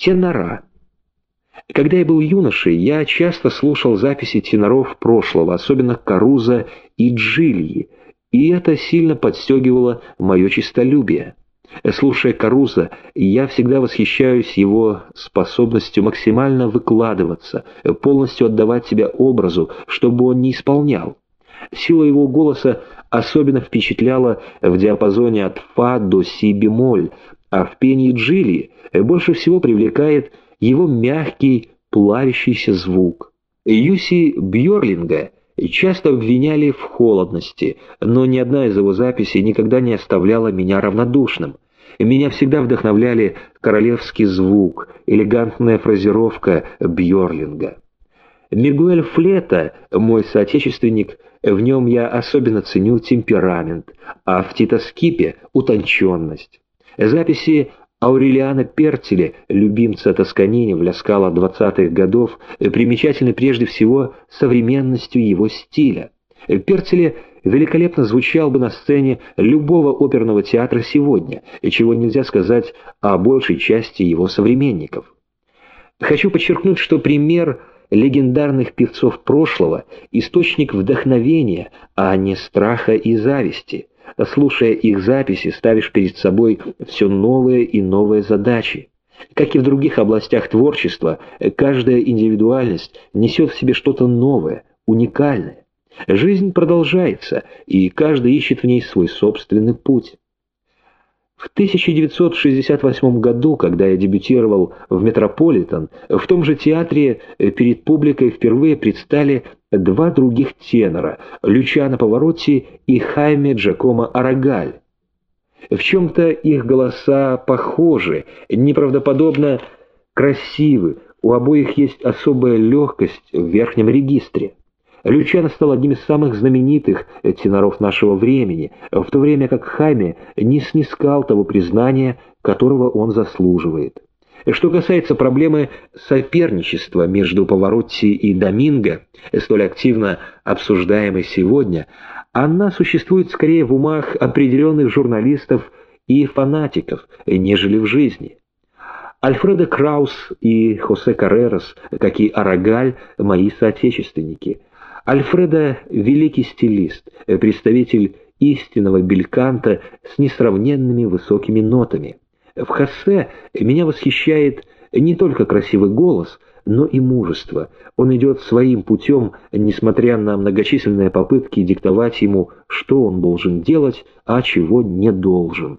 Тенора. Когда я был юношей, я часто слушал записи теноров прошлого, особенно Каруза и Джильи, и это сильно подстегивало мое честолюбие. Слушая Каруза, я всегда восхищаюсь его способностью максимально выкладываться, полностью отдавать себя образу, чтобы он не исполнял. Сила его голоса особенно впечатляла в диапазоне от фа до си бемоль, а в пении Джили больше всего привлекает его мягкий, плавящийся звук. Юси Бьорлинга часто обвиняли в холодности, но ни одна из его записей никогда не оставляла меня равнодушным. Меня всегда вдохновляли королевский звук, элегантная фразировка Бьорлинга. Мигуэль Флета, мой соотечественник, в нем я особенно ценю темперамент, а в Тито Скипе — утонченность. Записи Аурелиана Пертеля, любимца Тосканини в Ляскало 20-х годов, примечательны прежде всего современностью его стиля. Пертеле великолепно звучал бы на сцене любого оперного театра сегодня, чего нельзя сказать о большей части его современников. Хочу подчеркнуть, что пример легендарных певцов прошлого – источник вдохновения, а не страха и зависти. Слушая их записи, ставишь перед собой все новые и новые задачи. Как и в других областях творчества, каждая индивидуальность несет в себе что-то новое, уникальное. Жизнь продолжается, и каждый ищет в ней свой собственный путь. В 1968 году, когда я дебютировал в «Метрополитен», в том же театре перед публикой впервые предстали два других тенора – Лючано Поворотти и Хайме Джакомо Арагаль. В чем-то их голоса похожи, неправдоподобно красивы, у обоих есть особая легкость в верхнем регистре. Лючано стал одним из самых знаменитых теноров нашего времени, в то время как Хайме не снискал того признания, которого он заслуживает. Что касается проблемы соперничества между Поворотти и Доминго, столь активно обсуждаемой сегодня, она существует скорее в умах определенных журналистов и фанатиков, нежели в жизни. Альфредо Краус и Хосе Каррерас, как и Арагаль, мои соотечественники – Альфредо — великий стилист, представитель истинного бельканта с несравненными высокими нотами. В Хосе меня восхищает не только красивый голос, но и мужество. Он идет своим путем, несмотря на многочисленные попытки диктовать ему, что он должен делать, а чего не должен.